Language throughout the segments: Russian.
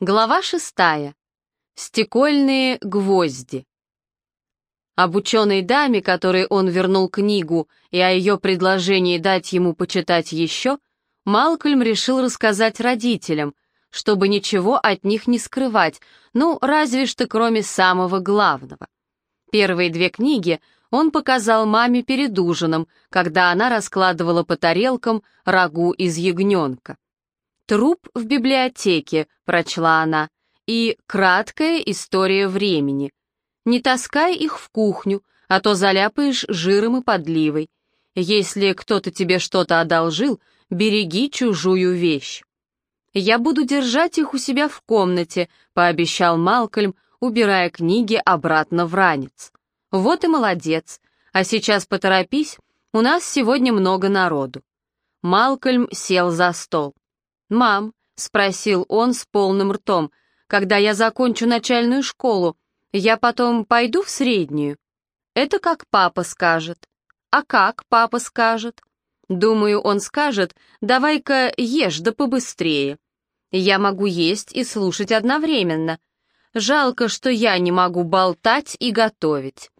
Глава шестая. Стекольные гвозди. Об ученой даме, которой он вернул книгу, и о ее предложении дать ему почитать еще, Малкольм решил рассказать родителям, чтобы ничего от них не скрывать, ну, разве что кроме самого главного. Первые две книги он показал маме перед ужином, когда она раскладывала по тарелкам рагу из ягненка. «Труп в библиотеке», — прочла она, и «Краткая история времени». Не таскай их в кухню, а то заляпаешь жиром и подливой. Если кто-то тебе что-то одолжил, береги чужую вещь. «Я буду держать их у себя в комнате», — пообещал Малкольм, убирая книги обратно в ранец. «Вот и молодец. А сейчас поторопись, у нас сегодня много народу». Малкольм сел за стол. «Мам», — спросил он с полным ртом, «когда я закончу начальную школу, я потом пойду в среднюю?» «Это как папа скажет». «А как папа скажет?» «Думаю, он скажет, давай-ка ешь да побыстрее». «Я могу есть и слушать одновременно. Жалко, что я не могу болтать и готовить».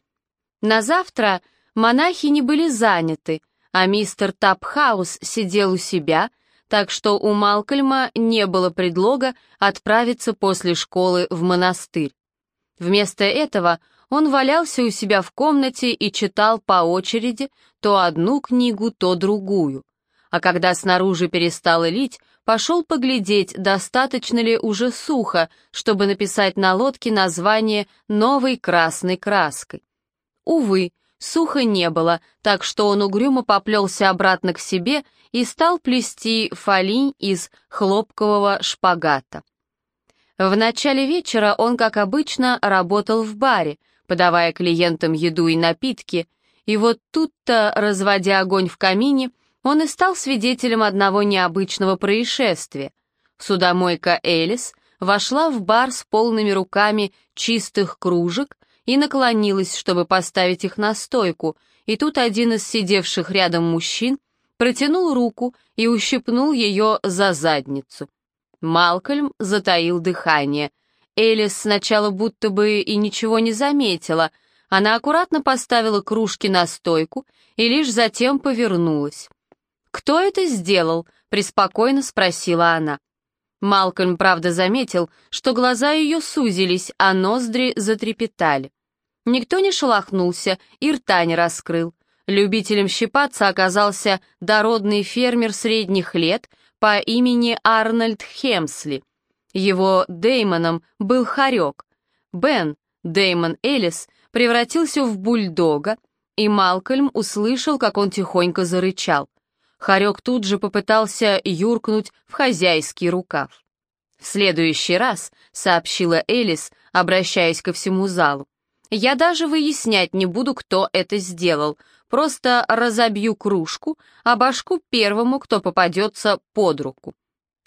На завтра монахини были заняты, а мистер Тапхаус сидел у себя — так что у Малкольма не было предлога отправиться после школы в монастырь. Вместо этого он валялся у себя в комнате и читал по очереди то одну книгу, то другую. А когда снаружи перестало лить, пошел поглядеть, достаточно ли уже сухо, чтобы написать на лодке название новой красной краской. Увы, сухо не было, так что он угрюмо поплелся обратно к себе и стал плести фолинь из хлопкового шпагата. В начале вечера он, как обычно, работал в баре, подавая клиентам еду и напитки, и вот тут-то, разводя огонь в камине, он и стал свидетелем одного необычного происшествия. Судомойка Элис вошла в бар с полными руками чистых кружек и наклонилась, чтобы поставить их на стойку, и тут один из сидевших рядом мужчин протянул руку и ущипнул ее за задницу. Малкольм затаил дыхание. Элис сначала будто бы и ничего не заметила. Она аккуратно поставила кружки на стойку и лишь затем повернулась. «Кто это сделал?» — преспокойно спросила она. Малкольм, правда, заметил, что глаза ее сузились, а ноздри затрепетали. Никто не шелохнулся и рта не раскрыл. Любителем щипаться оказался дородный фермер средних лет по имени Арнольд Хемсли. Его Деймоном был Харек. Бен, Деймон Элис, превратился в бульдога, и Малкольм услышал, как он тихонько зарычал. Харек тут же попытался юркнуть в хозяйский рукав. «В следующий раз», — сообщила Элис, обращаясь ко всему залу, «я даже выяснять не буду, кто это сделал. Просто разобью кружку, а башку первому, кто попадется под руку.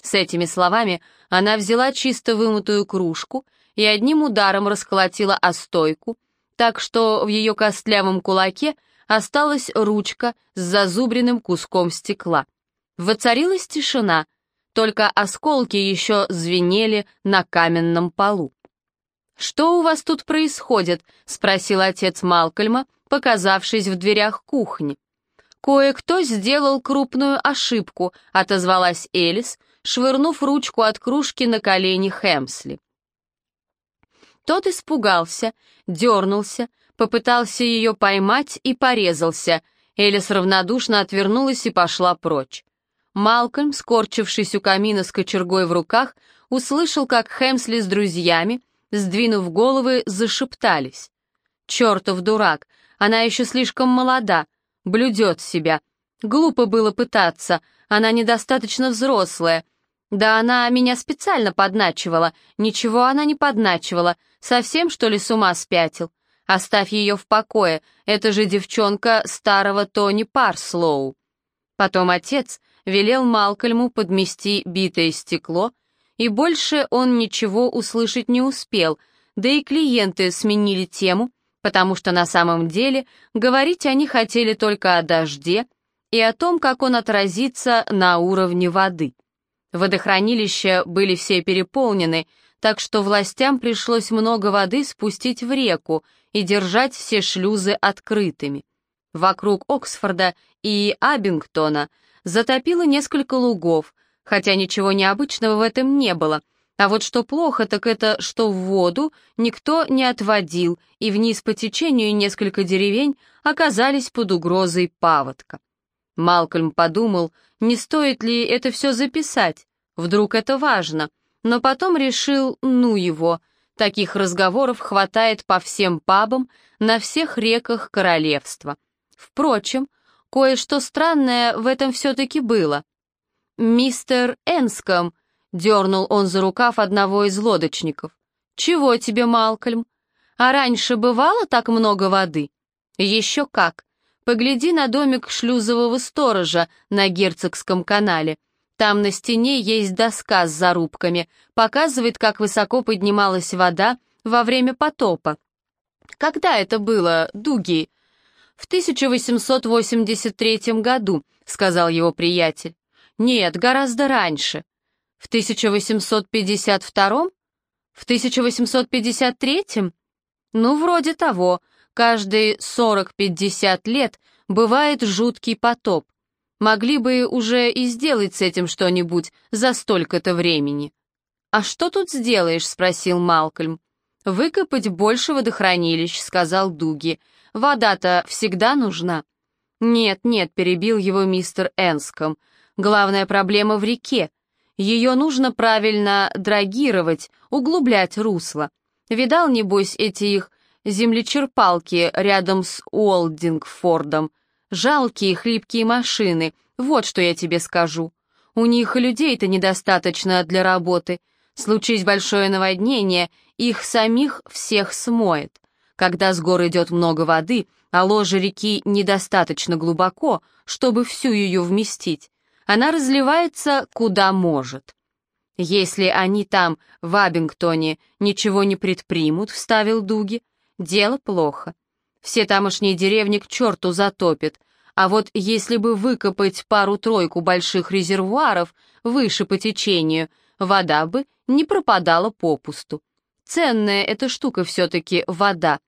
С этими словами она взяла чисто вымытую кружку и одним ударом расколотила о стойку, так что в ее костлявом кулаке осталась ручка с зазубренным куском стекла. Воцарилась тишина, только осколки еще звенели на каменном полу. «Что у вас тут происходит?» — спросил отец Малкольма, показавшись в дверях кухни. «Кое-кто сделал крупную ошибку», — отозвалась Элис, швырнув ручку от кружки на колени Хэмсли. Тот испугался, дернулся, попытался ее поймать и порезался. Элис равнодушно отвернулась и пошла прочь. Малкольм, скорчившись у камина с кочергой в руках, услышал, как Хэмсли с друзьями, сдвинув головы, зашептались. «Чертов дурак! Она еще слишком молода, блюдет себя. Глупо было пытаться, она недостаточно взрослая. Да она меня специально подначивала. Ничего она не подначивала. Совсем, что ли, с ума спятил? Оставь ее в покое, это же девчонка старого Тони Парслоу. Потом отец велел Малкольму подмести битое стекло, и больше он ничего услышать не успел, да и клиенты сменили тему, потому что на самом деле говорить они хотели только о дожде и о том, как он отразится на уровне воды. Водохранилища были все переполнены, так что властям пришлось много воды спустить в реку и держать все шлюзы открытыми. Вокруг Оксфорда и Абингтона затопило несколько лугов, хотя ничего необычного в этом не было. А вот что плохо, так это, что в воду никто не отводил, и вниз по течению несколько деревень оказались под угрозой паводка. Малкольм подумал, не стоит ли это все записать, вдруг это важно, но потом решил, ну его, таких разговоров хватает по всем пабам на всех реках королевства. Впрочем, кое-что странное в этом все-таки было. «Мистер Энском», — дернул он за рукав одного из лодочников. «Чего тебе, Малкольм? А раньше бывало так много воды?» «Еще как. Погляди на домик шлюзового сторожа на Герцогском канале. Там на стене есть доска с зарубками, показывает, как высоко поднималась вода во время потопа. Когда это было, Дуги? В 1883 году, сказал его приятель. Нет, гораздо раньше. В 1852? В 1853? Ну, вроде того. Каждые 40-50 лет бывает жуткий потоп. Могли бы уже и сделать с этим что-нибудь за столько-то времени. «А что тут сделаешь?» — спросил Малкольм. «Выкопать больше водохранилищ», — сказал Дуги. «Вода-то всегда нужна». «Нет, нет», — перебил его мистер Энском. «Главная проблема в реке. Ее нужно правильно драгировать, углублять русло. Видал, небось, эти их землечерпалки рядом с Уолдингфордом? Жалкие хлипкие машины, вот что я тебе скажу. У них людей-то недостаточно для работы. Случись большое наводнение, их самих всех смоет. Когда с гор идет много воды, а ложе реки недостаточно глубоко, чтобы всю ее вместить, она разливается куда может. Если они там, в Абингтоне, ничего не предпримут, вставил Дуги, дело плохо. Все тамошние деревни к черту затопит, а вот если бы выкопать пару-тройку больших резервуаров выше по течению, вода бы не пропадала попусту. Ценная эта штука все-таки вода.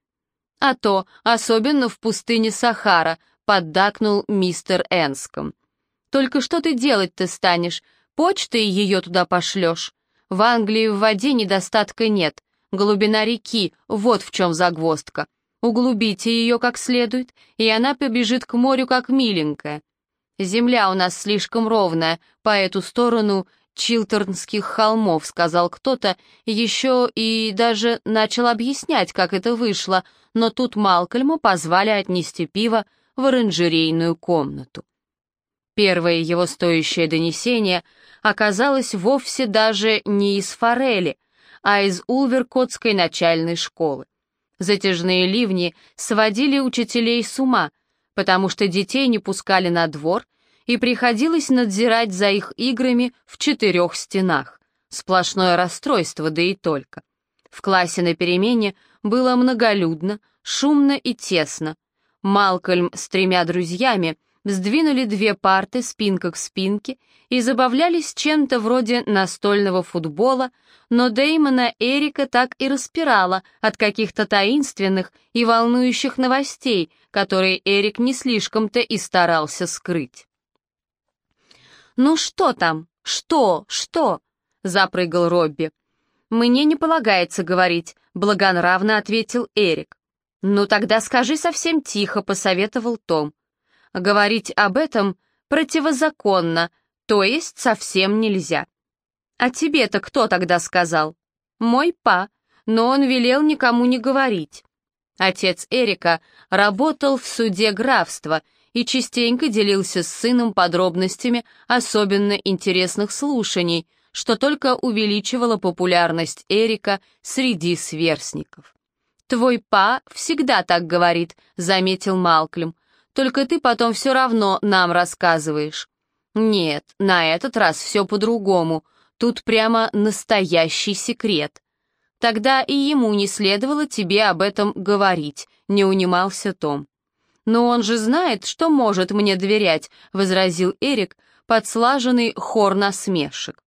А то, особенно в пустыне Сахара, поддакнул мистер Энском. Только что ты делать-то станешь? Почтой ее туда пошлешь? В Англии в воде недостатка нет. Глубина реки, вот в чем загвоздка. Углубите ее как следует, и она побежит к морю как миленькая. Земля у нас слишком ровная, по эту сторону Чилтернских холмов, сказал кто-то, еще и даже начал объяснять, как это вышло, но тут Малкольма позвали отнести пиво в оранжерейную комнату. Первое его стоящее донесение оказалось вовсе даже не из форели, а из Улверкотской начальной школы. Затяжные ливни сводили учителей с ума, потому что детей не пускали на двор, и приходилось надзирать за их играми в четырех стенах. Сплошное расстройство, да и только. В классе на перемене было многолюдно, шумно и тесно. Малкольм с тремя друзьями — сдвинули две парты спинка к спинке и забавлялись чем-то вроде настольного футбола, но Дэймона Эрика так и распирала от каких-то таинственных и волнующих новостей, которые Эрик не слишком-то и старался скрыть. «Ну что там? Что? Что?» — запрыгал Робби. «Мне не полагается говорить», — благонравно ответил Эрик. «Ну тогда скажи совсем тихо», — посоветовал Том. Говорить об этом противозаконно, то есть совсем нельзя. А тебе-то кто тогда сказал? Мой па, но он велел никому не говорить. Отец Эрика работал в суде графства и частенько делился с сыном подробностями особенно интересных слушаний, что только увеличивало популярность Эрика среди сверстников. «Твой па всегда так говорит», — заметил Малклем, только ты потом все равно нам рассказываешь». «Нет, на этот раз все по-другому. Тут прямо настоящий секрет». «Тогда и ему не следовало тебе об этом говорить», — не унимался Том. «Но он же знает, что может мне доверять», — возразил Эрик, подслаженный хор насмешек.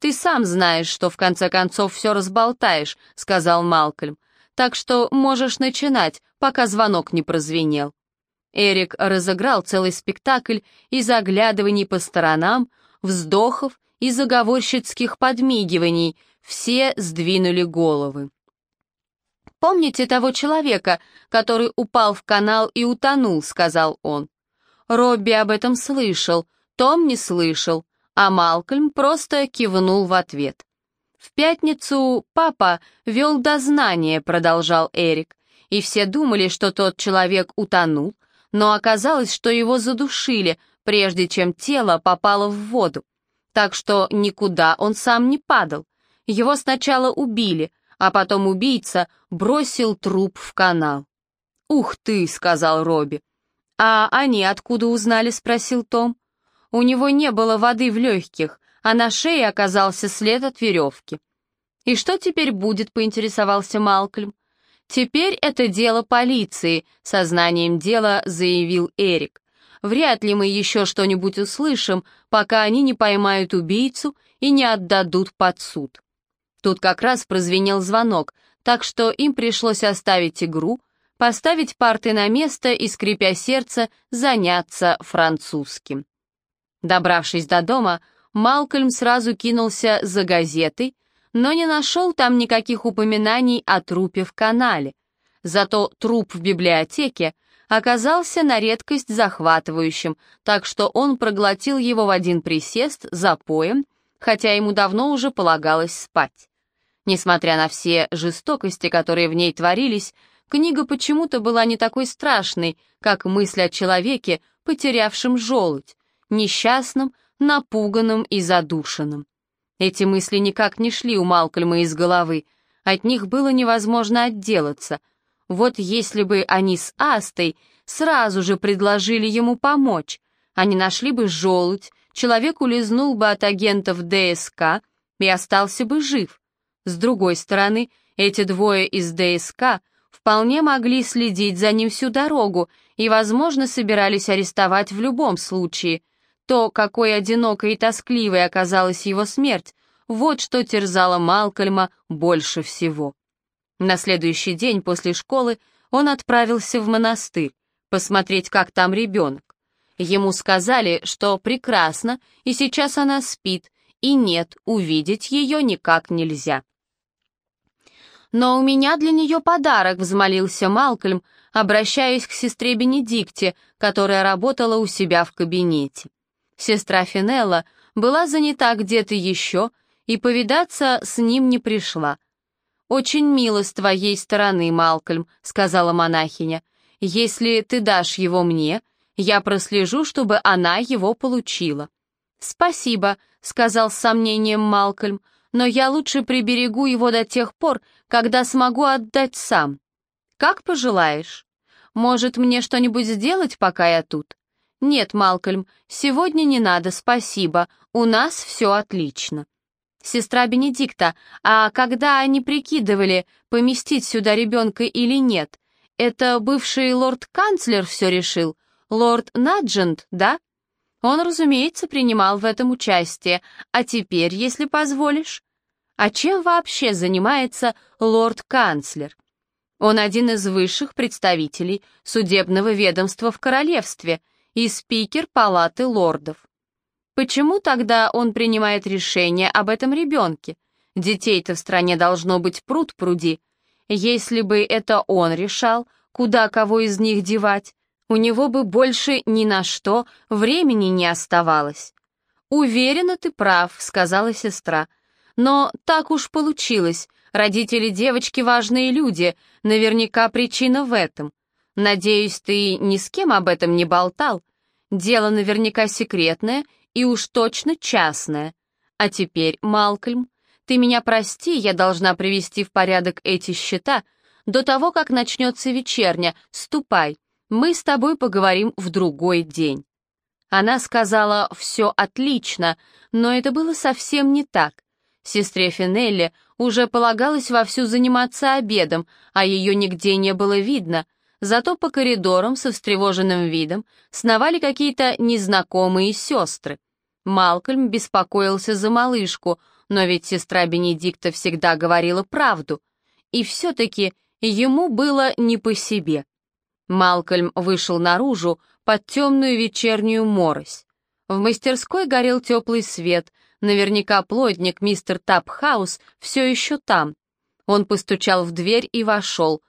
«Ты сам знаешь, что в конце концов все разболтаешь», — сказал Малкольм. «Так что можешь начинать, пока звонок не прозвенел». Эрик разыграл целый спектакль из оглядываний по сторонам, вздохов и заговорщицких подмигиваний, все сдвинули головы. «Помните того человека, который упал в канал и утонул?» — сказал он. Робби об этом слышал, Том не слышал, а Малкольм просто кивнул в ответ. «В пятницу папа вел дознание», — продолжал Эрик, и все думали, что тот человек утонул, но оказалось, что его задушили, прежде чем тело попало в воду. Так что никуда он сам не падал. Его сначала убили, а потом убийца бросил труп в канал. «Ух ты!» — сказал Робби. «А они откуда узнали?» — спросил Том. У него не было воды в легких, а на шее оказался след от веревки. «И что теперь будет?» — поинтересовался Малкольм. «Теперь это дело полиции», — сознанием дела заявил Эрик. «Вряд ли мы еще что-нибудь услышим, пока они не поймают убийцу и не отдадут под суд». Тут как раз прозвенел звонок, так что им пришлось оставить игру, поставить парты на место и, скрипя сердце, заняться французским. Добравшись до дома, Малкольм сразу кинулся за газетой, но не нашел там никаких упоминаний о трупе в канале. Зато труп в библиотеке оказался на редкость захватывающим, так что он проглотил его в один присест за поем, хотя ему давно уже полагалось спать. Несмотря на все жестокости, которые в ней творились, книга почему-то была не такой страшной, как мысль о человеке, потерявшем желудь, несчастным, напуганным и задушенным. Эти мысли никак не шли у Малкольма из головы, от них было невозможно отделаться. Вот если бы они с Астой сразу же предложили ему помочь, они нашли бы желудь, человек улизнул бы от агентов ДСК и остался бы жив. С другой стороны, эти двое из ДСК вполне могли следить за ним всю дорогу и, возможно, собирались арестовать в любом случае. То, какой одинокой и тоскливой оказалась его смерть, вот что терзало Малкольма больше всего. На следующий день после школы он отправился в монастырь, посмотреть, как там ребенок. Ему сказали, что прекрасно, и сейчас она спит, и нет, увидеть ее никак нельзя. «Но у меня для нее подарок», — взмолился Малкольм, обращаясь к сестре Бенедикте, которая работала у себя в кабинете. Сестра Финелла была занята где-то еще и повидаться с ним не пришла. «Очень мило с твоей стороны, Малкольм», — сказала монахиня. «Если ты дашь его мне, я прослежу, чтобы она его получила». «Спасибо», — сказал с сомнением Малкольм, но я лучше приберегу его до тех пор, когда смогу отдать сам. Как пожелаешь. Может, мне что-нибудь сделать, пока я тут? Нет, Малкольм, сегодня не надо, спасибо, у нас все отлично. Сестра Бенедикта, а когда они прикидывали, поместить сюда ребенка или нет, это бывший лорд-канцлер все решил, лорд Наджент, да? Он, разумеется, принимал в этом участие. А теперь, если позволишь... А чем вообще занимается лорд-канцлер? Он один из высших представителей судебного ведомства в королевстве и спикер палаты лордов. Почему тогда он принимает решение об этом ребенке? Детей-то в стране должно быть пруд пруди. Если бы это он решал, куда кого из них девать, у него бы больше ни на что времени не оставалось. «Уверена, ты прав», — сказала сестра. «Но так уж получилось. Родители девочки важные люди, наверняка причина в этом. Надеюсь, ты ни с кем об этом не болтал. Дело наверняка секретное и уж точно частное. А теперь, Малкольм, ты меня прости, я должна привести в порядок эти счета до того, как начнется вечерня. Ступай, мы с тобой поговорим в другой день». Она сказала «все отлично», но это было совсем не так. Сестре Финелли уже полагалось вовсю заниматься обедом, а ее нигде не было видно, зато по коридорам со встревоженным видом сновали какие-то незнакомые сестры. Малкольм беспокоился за малышку, но ведь сестра Бенедикта всегда говорила правду. И все-таки ему было не по себе. Малкольм вышел наружу под темную вечернюю морось. В мастерской горел теплый свет, наверняка плотник мистер Тапхаус все еще там. Он постучал в дверь и вошел.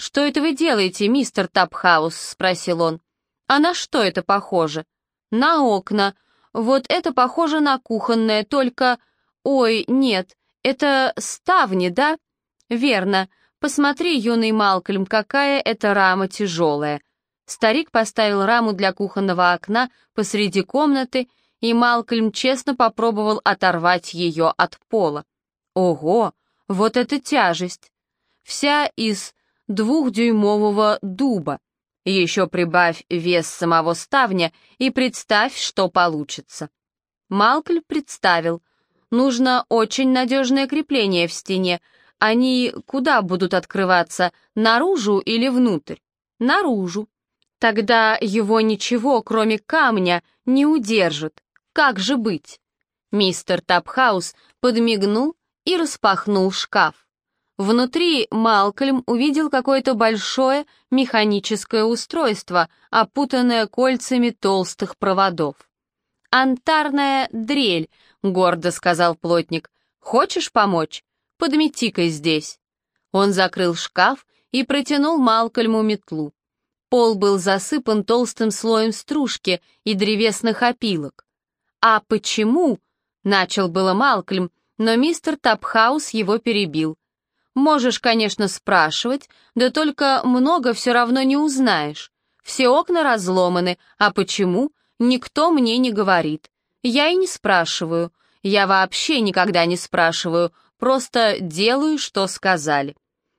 «Что это вы делаете, мистер Тапхаус?» — спросил он. «А на что это похоже?» «На окна. Вот это похоже на кухонное, только...» «Ой, нет, это ставни, да?» «Верно. Посмотри, юный Малкольм, какая эта рама тяжелая». Старик поставил раму для кухонного окна посреди комнаты, и Малкольм честно попробовал оторвать ее от пола. «Ого, вот это тяжесть! Вся из двухдюймового дуба. Еще прибавь вес самого ставня и представь, что получится». Малкольм представил. Нужно очень надежное крепление в стене. Они куда будут открываться, наружу или внутрь? Наружу. Тогда его ничего, кроме камня, не удержит. Как же быть? Мистер Тапхаус подмигнул и распахнул шкаф. Внутри Малкольм увидел какое-то большое механическое устройство, опутанное кольцами толстых проводов. «Антарная дрель», — гордо сказал плотник. «Хочешь помочь? Подмети-ка здесь». Он закрыл шкаф и протянул Малкольму метлу. Пол был засыпан толстым слоем стружки и древесных опилок. «А почему?» — начал было Малкольм, но мистер Тапхаус его перебил. «Можешь, конечно, спрашивать, да только много все равно не узнаешь. Все окна разломаны, а почему, никто мне не говорит. Я и не спрашиваю. Я вообще никогда не спрашиваю, просто делаю, что сказали.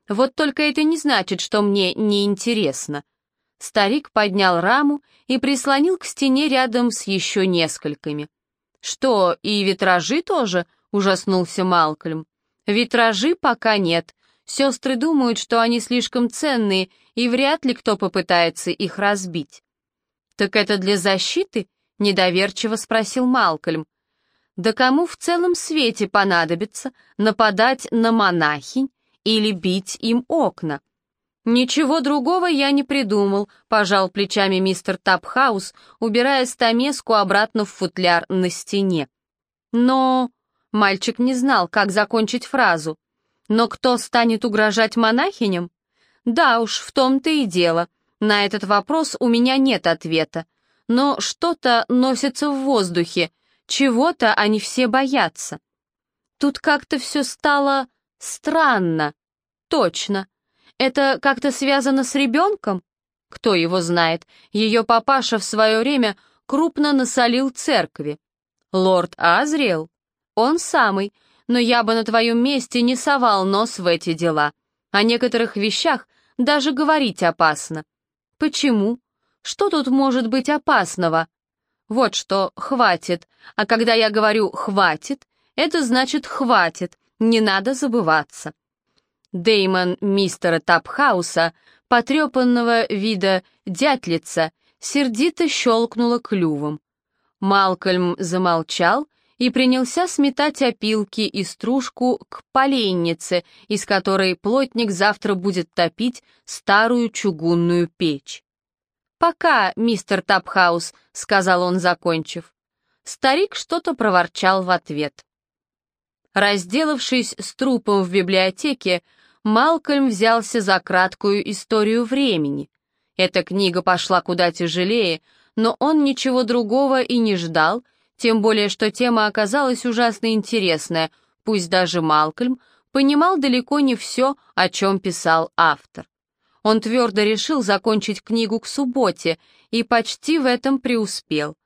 Вот только это не значит, что мне неинтересно. Старик поднял раму и прислонил к стене рядом с еще несколькими. «Что, и витражи тоже?» — ужаснулся Малкольм. «Витражи пока нет. Сестры думают, что они слишком ценные, и вряд ли кто попытается их разбить». «Так это для защиты?» — недоверчиво спросил Малкольм. «Да кому в целом свете понадобится нападать на монахинь или бить им окна?» «Ничего другого я не придумал», — пожал плечами мистер Тапхаус, убирая стамеску обратно в футляр на стене. «Но...» — мальчик не знал, как закончить фразу. «Но кто станет угрожать монахиням?» «Да уж, в том-то и дело. На этот вопрос у меня нет ответа. Но что-то носится в воздухе, чего-то они все боятся. Тут как-то все стало странно. Точно. Это как-то связано с ребенком? Кто его знает, ее папаша в свое время крупно насолил церкви. Лорд Азриэл? Он самый, но я бы на твоем месте не совал нос в эти дела. О некоторых вещах даже говорить опасно. Почему? Что тут может быть опасного? Вот что, хватит. А когда я говорю «хватит», это значит «хватит», не надо забываться. Деймон мистера Тапхауса, потрепанного вида дятлица, сердито щелкнула клювом. Малкольм замолчал и принялся сметать опилки и стружку к поленнице, из которой плотник завтра будет топить старую чугунную печь. «Пока, мистер Тапхаус», — сказал он, закончив. Старик что-то проворчал в ответ. Разделавшись с трупом в библиотеке, Малкольм взялся за краткую историю времени. Эта книга пошла куда тяжелее, но он ничего другого и не ждал, тем более что тема оказалась ужасно интересная, пусть даже Малкольм понимал далеко не все, о чем писал автор. Он твердо решил закончить книгу к субботе и почти в этом преуспел.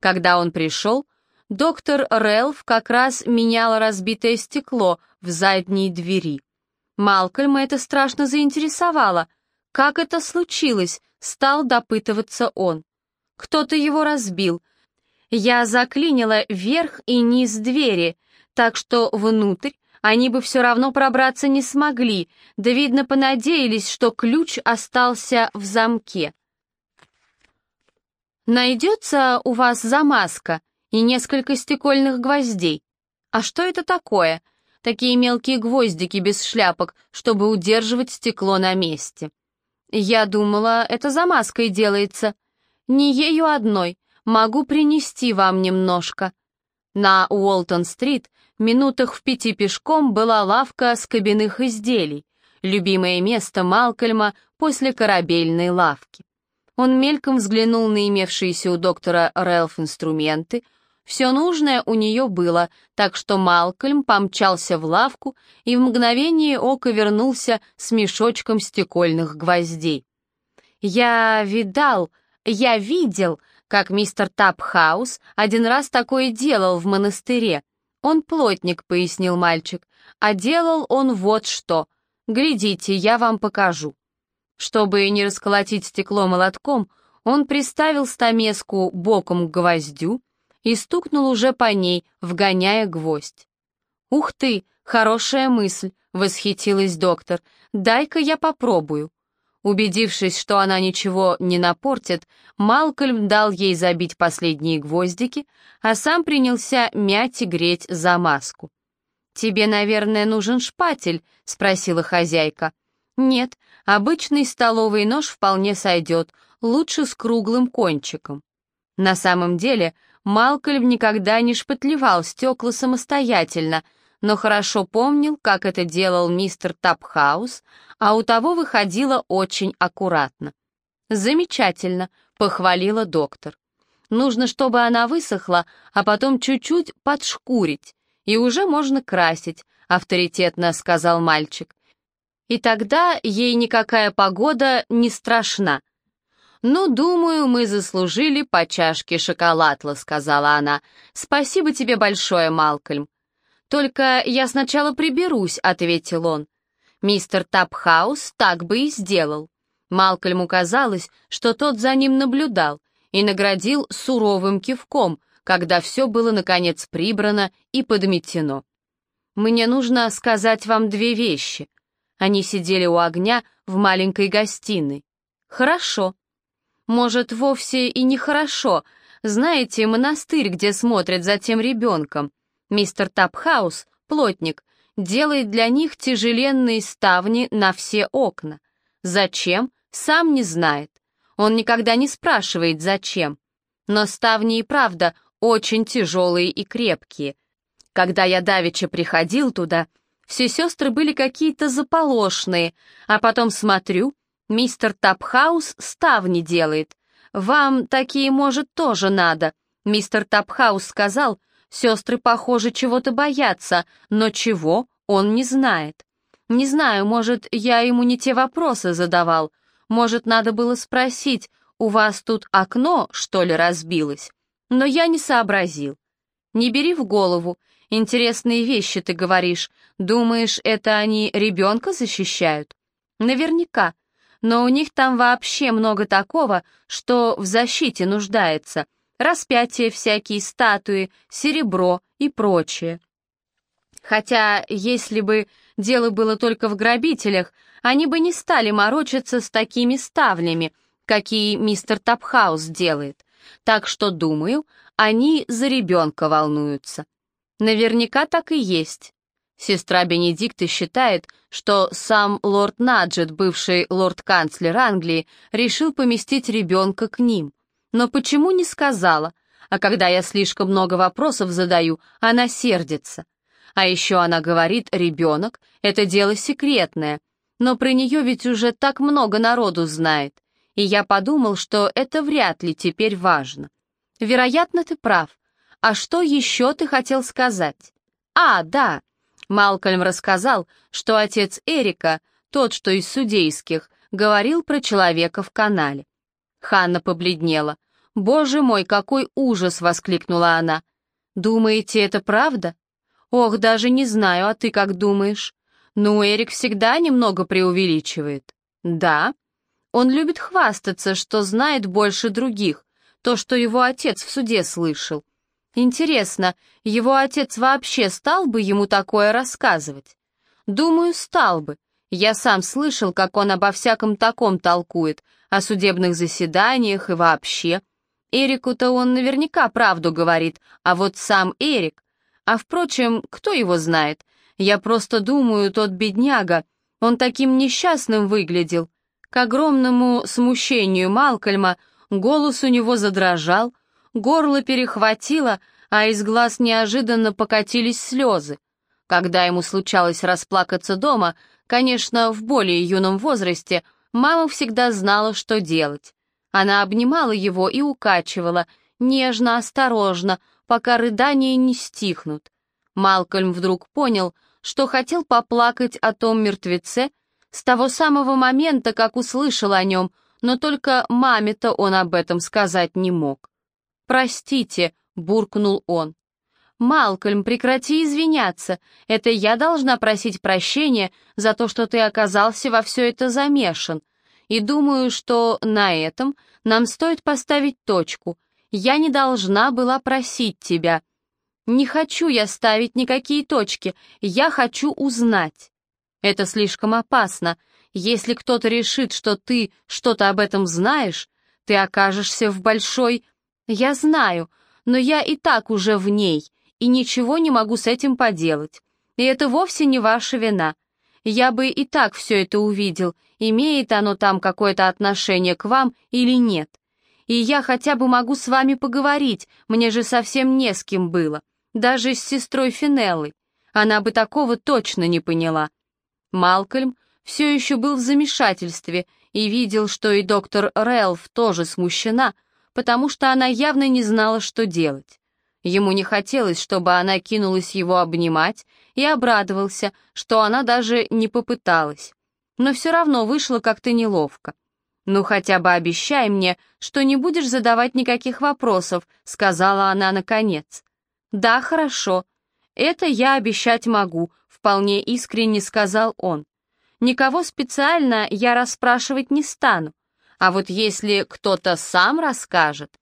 Когда он пришел, доктор Рэлф как раз менял разбитое стекло в задней двери. Малкольма это страшно заинтересовало. Как это случилось, стал допытываться он. Кто-то его разбил. Я заклинила верх и низ двери, так что внутрь они бы все равно пробраться не смогли, да, видно, понадеялись, что ключ остался в замке. «Найдется у вас замазка и несколько стекольных гвоздей?» «А что это такое?» «Такие мелкие гвоздики без шляпок, чтобы удерживать стекло на месте». «Я думала, это замазкой делается». «Не ею одной. Могу принести вам немножко». На Уолтон-стрит минутах в пяти пешком была лавка скобяных изделий, любимое место Малкольма после корабельной лавки. Он мельком взглянул на имевшиеся у доктора Рэлф инструменты. Все нужное у нее было, так что Малкольм помчался в лавку и в мгновение ока вернулся с мешочком стекольных гвоздей. «Я видал, я видел», как мистер Тапхаус один раз такое делал в монастыре. Он плотник, пояснил мальчик, а делал он вот что. Глядите, я вам покажу. Чтобы не расколотить стекло молотком, он приставил стамеску боком к гвоздю и стукнул уже по ней, вгоняя гвоздь. «Ух ты, хорошая мысль!» — восхитилась доктор. «Дай-ка я попробую». Убедившись, что она ничего не напортит, Малкольм дал ей забить последние гвоздики, а сам принялся мять и греть замазку. «Тебе, наверное, нужен шпатель?» — спросила хозяйка. «Нет, обычный столовый нож вполне сойдет, лучше с круглым кончиком». На самом деле, Малкольм никогда не шпатлевал стекла самостоятельно, но хорошо помнил, как это делал мистер Тапхаус, а у того выходило очень аккуратно. «Замечательно», — похвалила доктор. «Нужно, чтобы она высохла, а потом чуть-чуть подшкурить, и уже можно красить», — авторитетно сказал мальчик и тогда ей никакая погода не страшна. «Ну, думаю, мы заслужили по чашке шоколатла», — сказала она. «Спасибо тебе большое, Малкольм». «Только я сначала приберусь», — ответил он. Мистер Тапхаус так бы и сделал. Малкольму казалось, что тот за ним наблюдал и наградил суровым кивком, когда все было, наконец, прибрано и подметено. «Мне нужно сказать вам две вещи», они сидели у огня в маленькой гостиной. Хорошо. Может, вовсе и нехорошо. Знаете, монастырь, где смотрят за тем ребенком. Мистер Тапхаус, плотник, делает для них тяжеленные ставни на все окна. Зачем? Сам не знает. Он никогда не спрашивает, зачем. Но ставни и правда очень тяжелые и крепкие. Когда я давеча приходил туда, все сестры были какие-то заполошные, а потом смотрю, мистер Тапхаус ставни делает. Вам такие, может, тоже надо. Мистер Тапхаус сказал, сестры, похоже, чего-то боятся, но чего, он не знает. Не знаю, может, я ему не те вопросы задавал. Может, надо было спросить, у вас тут окно, что ли, разбилось? Но я не сообразил. Не бери в голову, Интересные вещи ты говоришь. Думаешь, это они ребенка защищают? Наверняка. Но у них там вообще много такого, что в защите нуждается. Распятия всякие, статуи, серебро и прочее. Хотя, если бы дело было только в грабителях, они бы не стали морочиться с такими ставнями, какие мистер Тапхаус делает. Так что, думаю, они за ребенка волнуются. Наверняка так и есть. Сестра Бенедикта считает, что сам лорд Наджет, бывший лорд-канцлер Англии, решил поместить ребенка к ним. Но почему не сказала? А когда я слишком много вопросов задаю, она сердится. А еще она говорит, ребенок — это дело секретное. Но про нее ведь уже так много народу знает. И я подумал, что это вряд ли теперь важно. Вероятно, ты прав. «А что еще ты хотел сказать?» «А, да!» Малкольм рассказал, что отец Эрика, тот, что из судейских, говорил про человека в канале. Ханна побледнела. «Боже мой, какой ужас!» — воскликнула она. «Думаете, это правда?» «Ох, даже не знаю, а ты как думаешь?» «Ну, Эрик всегда немного преувеличивает». «Да?» «Он любит хвастаться, что знает больше других, то, что его отец в суде слышал. Интересно, его отец вообще стал бы ему такое рассказывать? Думаю, стал бы. Я сам слышал, как он обо всяком таком толкует, о судебных заседаниях и вообще. Эрику-то он наверняка правду говорит, а вот сам Эрик... А впрочем, кто его знает? Я просто думаю, тот бедняга, он таким несчастным выглядел. К огромному смущению Малкольма голос у него задрожал, горло перехватило, а из глаз неожиданно покатились слезы. Когда ему случалось расплакаться дома, конечно, в более юном возрасте, мама всегда знала, что делать. Она обнимала его и укачивала, нежно, осторожно, пока рыдания не стихнут. Малкольм вдруг понял, что хотел поплакать о том мертвеце с того самого момента, как услышал о нем, но только маме-то он об этом сказать не мог. «Простите», — буркнул он. «Малкольм, прекрати извиняться. Это я должна просить прощения за то, что ты оказался во все это замешан. И думаю, что на этом нам стоит поставить точку. Я не должна была просить тебя. Не хочу я ставить никакие точки, я хочу узнать. Это слишком опасно. Если кто-то решит, что ты что-то об этом знаешь, ты окажешься в большой... Я знаю, но я и так уже в ней, и ничего не могу с этим поделать. И это вовсе не ваша вина. Я бы и так все это увидел, имеет оно там какое-то отношение к вам или нет. И я хотя бы могу с вами поговорить, мне же совсем не с кем было. Даже с сестрой Финеллой. Она бы такого точно не поняла. Малкольм все еще был в замешательстве и видел, что и доктор Рэлф тоже смущена, потому что она явно не знала, что делать. Ему не хотелось, чтобы она кинулась его обнимать, и обрадовался, что она даже не попыталась. Но все равно вышло как-то неловко. «Ну хотя бы обещай мне, что не будешь задавать никаких вопросов», — сказала она наконец. «Да, хорошо. Это я обещать могу», — вполне искренне сказал он. «Никого специально я расспрашивать не стану. А вот если кто-то сам расскажет...»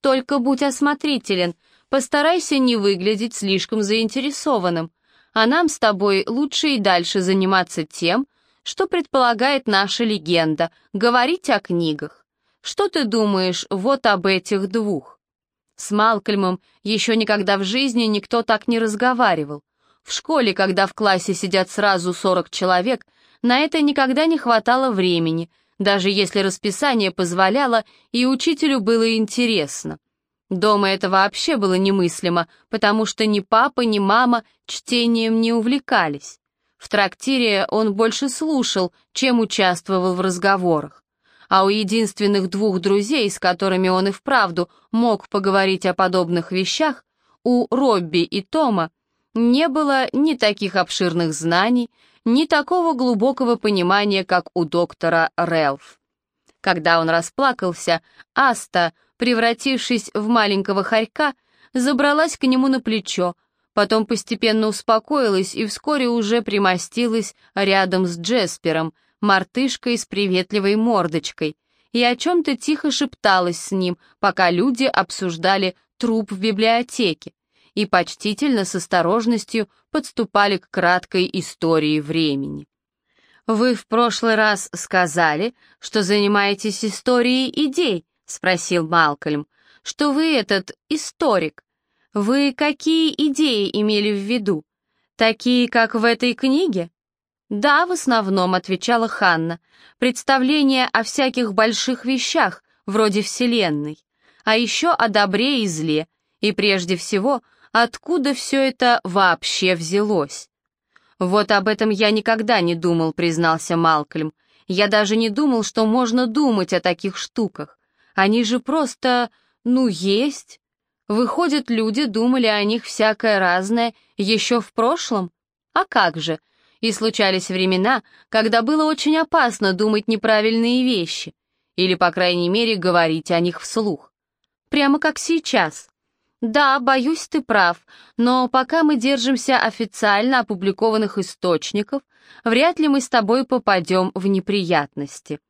«Только будь осмотрителен, Постарайся не выглядеть слишком заинтересованным, а нам с тобой лучше и дальше заниматься тем, что предполагает наша легенда, говорить о книгах. Что ты думаешь вот об этих двух? С Малкольмом еще никогда в жизни никто так не разговаривал. В школе, когда в классе сидят сразу 40 человек, на это никогда не хватало времени, даже если расписание позволяло и учителю было интересно. Дома это вообще было немыслимо, потому что ни папа, ни мама чтением не увлекались. В трактире он больше слушал, чем участвовал в разговорах. А у единственных двух друзей, с которыми он и вправду мог поговорить о подобных вещах, у Робби и Тома, не было ни таких обширных знаний, ни такого глубокого понимания, как у доктора Рэлф. Когда он расплакался, Аста превратившись в маленького хорька, забралась к нему на плечо, потом постепенно успокоилась и вскоре уже примостилась рядом с Джеспером, мартышкой с приветливой мордочкой, и о чем-то тихо шепталась с ним, пока люди обсуждали труп в библиотеке и почтительно с осторожностью подступали к краткой истории времени. «Вы в прошлый раз сказали, что занимаетесь историей идей», — спросил Малкольм, — «что вы этот историк. Вы какие идеи имели в виду? Такие, как в этой книге?» «Да, в основном», — отвечала Ханна, — «представление о всяких больших вещах, вроде Вселенной, а еще о добре и зле, и прежде всего, откуда все это вообще взялось». «Вот об этом я никогда не думал», — признался Малкольм. «Я даже не думал, что можно думать о таких штуках. Они же просто, ну, есть. Выходит, люди думали о них всякое разное еще в прошлом? А как же? И случались времена, когда было очень опасно думать неправильные вещи, или, по крайней мере, говорить о них вслух. Прямо как сейчас. Да, боюсь, ты прав, но пока мы держимся официально опубликованных источников, вряд ли мы с тобой попадем в неприятности.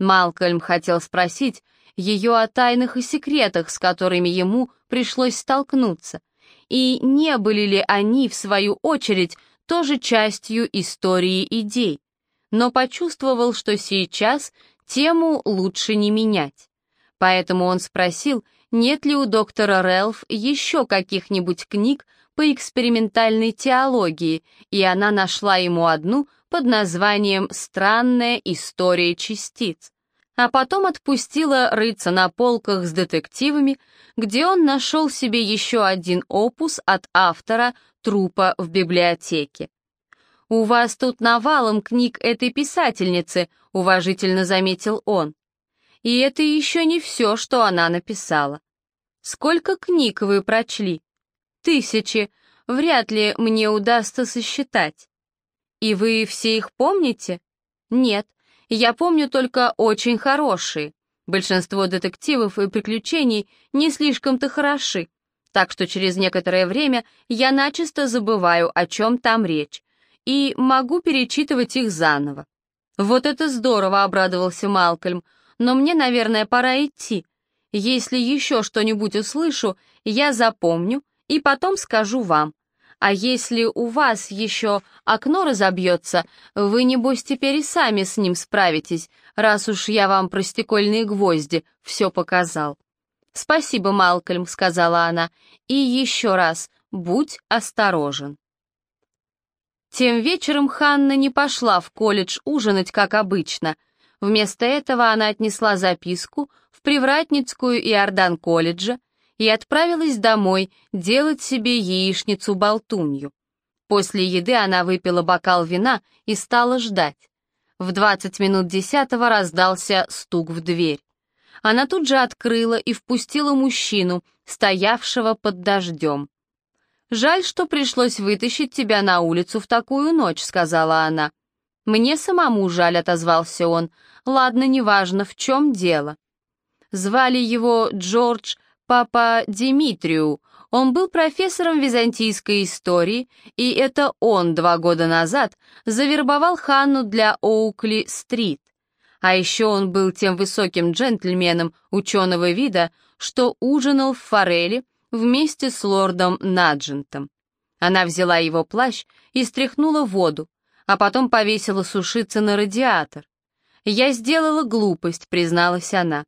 Малкольм хотел спросить, ее о тайнах и секретах, с которыми ему пришлось столкнуться, и не были ли они, в свою очередь, тоже частью истории идей, но почувствовал, что сейчас тему лучше не менять. Поэтому он спросил, нет ли у доктора Рэлф еще каких-нибудь книг, по экспериментальной теологии, и она нашла ему одну под названием «Странная история частиц», а потом отпустила рыться на полках с детективами, где он нашел себе еще один опус от автора «Трупа в библиотеке». «У вас тут навалом книг этой писательницы», — уважительно заметил он. «И это еще не все, что она написала. Сколько книг вы прочли? Тысячи. Вряд ли мне удастся сосчитать. И вы все их помните? Нет, я помню только очень хорошие. Большинство детективов и приключений не слишком-то хороши, так что через некоторое время я начисто забываю, о чем там речь, и могу перечитывать их заново. «Вот это здорово!» — обрадовался Малкольм. «Но мне, наверное, пора идти. Если еще что-нибудь услышу, я запомню и потом скажу вам. А если у вас еще окно разобьется, вы, небось, теперь и сами с ним справитесь, раз уж я вам про стекольные гвозди все показал». «Спасибо, Малкольм», — сказала она, — «и еще раз, будь осторожен». Тем вечером Ханна не пошла в колледж ужинать, как обычно. Вместо этого она отнесла записку в Привратницкую Иордан колледжа и отправилась домой делать себе яичницу-болтунью. После еды она выпила бокал вина и стала ждать. В двадцать минут десятого раздался стук в дверь. Она тут же открыла и впустила мужчину, стоявшего под дождем. «Жаль, что пришлось вытащить тебя на улицу в такую ночь», — сказала она. «Мне самому жаль», — отозвался он. «Ладно, неважно, в чем дело». Звали его Джордж Папа Димитрию. Он был профессором византийской истории, и это он два года назад завербовал Ханну для Оукли-стрит. А еще он был тем высоким джентльменом ученого вида, что ужинал в форели вместе с лордом Наджентом. Она взяла его плащ и стряхнула воду, а потом повесила сушиться на радиатор. «Я сделала глупость», — призналась она.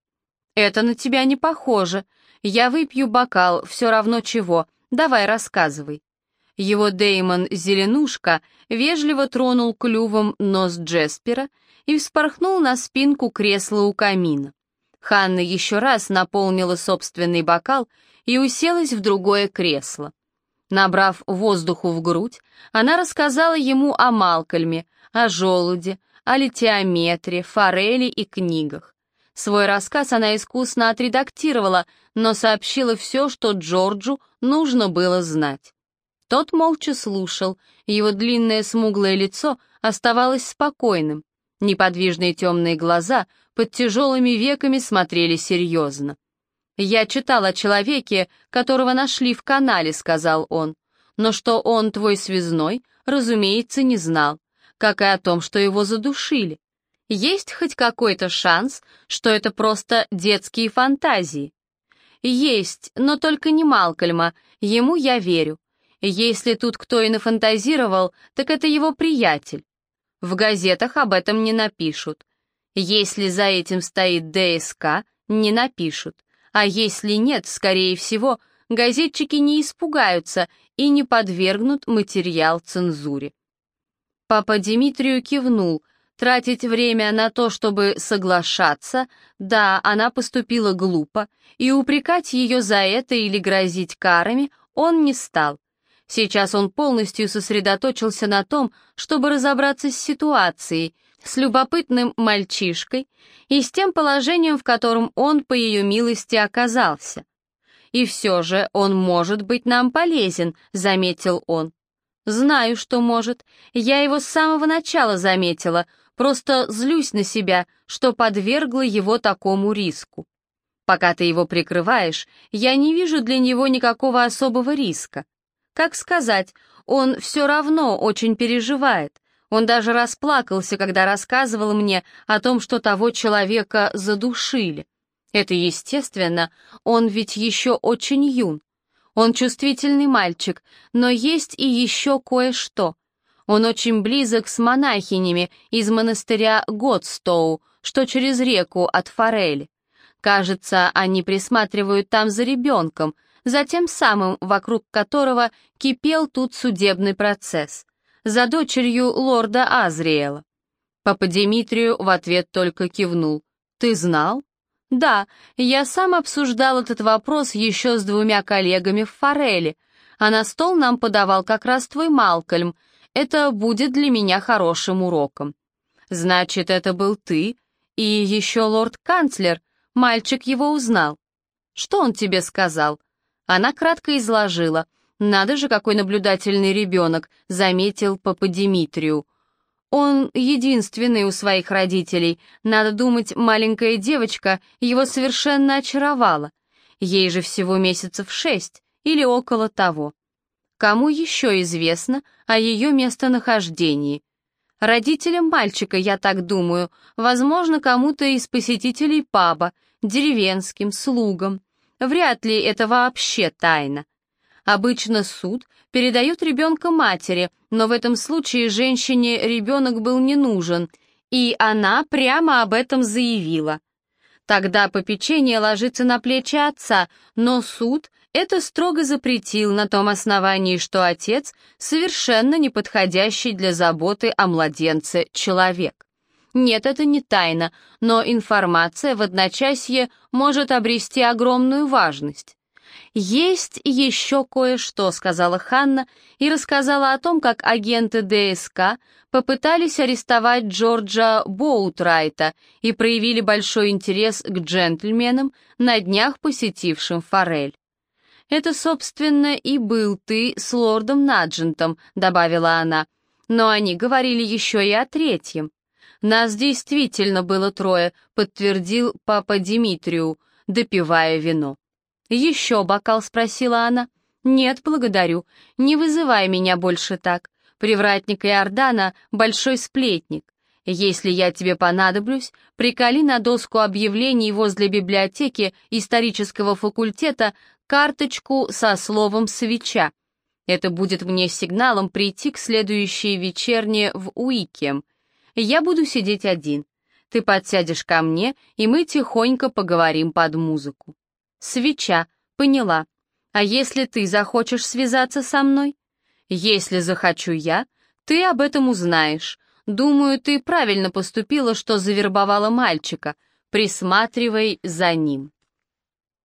«Это на тебя не похоже. Я выпью бокал, все равно чего. Давай, рассказывай». Его Деймон Зеленушка вежливо тронул клювом нос Джеспера и вспорхнул на спинку кресла у камина. Ханна еще раз наполнила собственный бокал и уселась в другое кресло. Набрав воздуху в грудь, она рассказала ему о Малкольме, о желуде, о литиометре, форели и книгах. Свой рассказ она искусно отредактировала, но сообщила все, что Джорджу нужно было знать. Тот молча слушал, его длинное смуглое лицо оставалось спокойным. Неподвижные темные глаза под тяжелыми веками смотрели серьезно. «Я читал о человеке, которого нашли в канале», — сказал он. «Но что он твой связной, разумеется, не знал, как и о том, что его задушили. Есть хоть какой-то шанс, что это просто детские фантазии?» «Есть, но только не Малкольма, ему я верю. Если тут кто и нафантазировал, так это его приятель. В газетах об этом не напишут. Если за этим стоит ДСК, не напишут. А если нет, скорее всего, газетчики не испугаются и не подвергнут материал цензуре. Папа Дмитрию кивнул. Тратить время на то, чтобы соглашаться, да, она поступила глупо, и упрекать ее за это или грозить карами он не стал. Сейчас он полностью сосредоточился на том, чтобы разобраться с ситуацией, с любопытным мальчишкой и с тем положением, в котором он, по ее милости, оказался. «И все же он может быть нам полезен», — заметил он. «Знаю, что может. Я его с самого начала заметила, просто злюсь на себя, что подвергла его такому риску. Пока ты его прикрываешь, я не вижу для него никакого особого риска. Как сказать, он все равно очень переживает. Он даже расплакался, когда рассказывал мне о том, что того человека задушили. Это естественно, он ведь еще очень юн. Он чувствительный мальчик, но есть и еще кое-что. Он очень близок с монахинями из монастыря Годстоу, что через реку от Форели. Кажется, они присматривают там за ребенком, за тем самым, вокруг которого кипел тут судебный процесс, за дочерью лорда Азриэла. Папа Димитрию в ответ только кивнул. «Ты знал?» «Да, я сам обсуждал этот вопрос еще с двумя коллегами в Фореле, а на стол нам подавал как раз твой Малкольм. Это будет для меня хорошим уроком». «Значит, это был ты и еще лорд-канцлер. Мальчик его узнал». «Что он тебе сказал?» Она кратко изложила. «Надо же, какой наблюдательный ребенок», — заметил папа Димитрию. Он единственный у своих родителей. Надо думать, маленькая девочка его совершенно очаровала. Ей же всего месяцев шесть или около того. Кому еще известно о ее местонахождении? Родителям мальчика, я так думаю, возможно, кому-то из посетителей паба, деревенским, слугам. Вряд ли это вообще тайна. Обычно суд передают ребенка матери, но в этом случае женщине ребенок был не нужен, и она прямо об этом заявила. Тогда попечение ложится на плечи отца, но суд это строго запретил на том основании, что отец совершенно неподходящий для заботы о младенце человек. Нет, это не тайна, но информация в одночасье может обрести огромную важность. «Есть еще кое-что», — сказала Ханна и рассказала о том, как агенты ДСК попытались арестовать Джорджа Боутрайта и проявили большой интерес к джентльменам, на днях посетившим Форель. «Это, собственно, и был ты с лордом Наджентом», — добавила она. «Но они говорили еще и о третьем». «Нас действительно было трое», — подтвердил папа Димитрию, допивая вино. «Еще бокал?» — спросила она. «Нет, благодарю. Не вызывай меня больше так. Привратник Иордана — большой сплетник. Если я тебе понадоблюсь, приколи на доску объявлений возле библиотеки исторического факультета карточку со словом «свеча». Это будет мне сигналом прийти к следующей вечерне в Уикем. Я буду сидеть один. Ты подсядешь ко мне, и мы тихонько поговорим под музыку. Свеча, поняла. А если ты захочешь связаться со мной? Если захочу я, ты об этом узнаешь. Думаю, ты правильно поступила, что завербовала мальчика. Присматривай за ним.